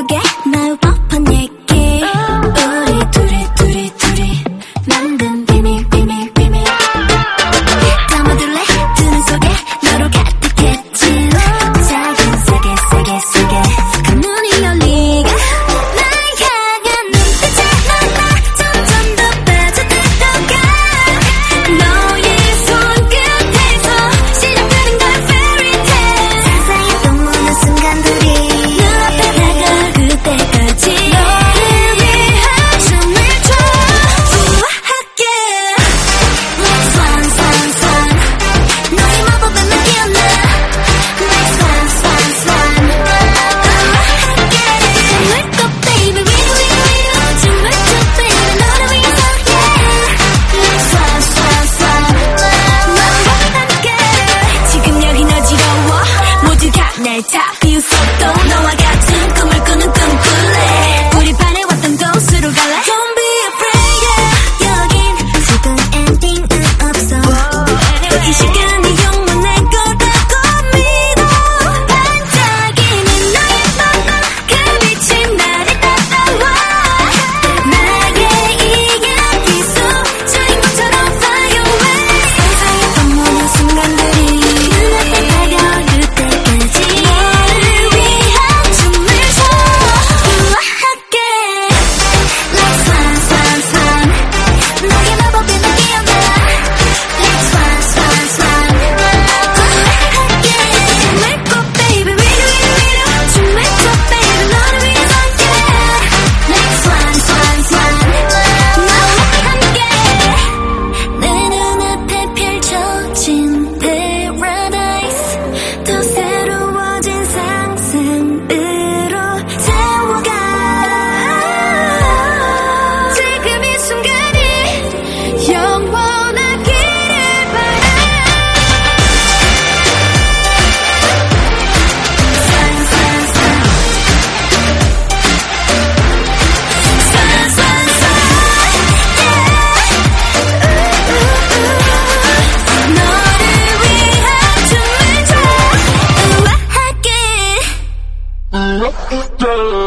forget my. day.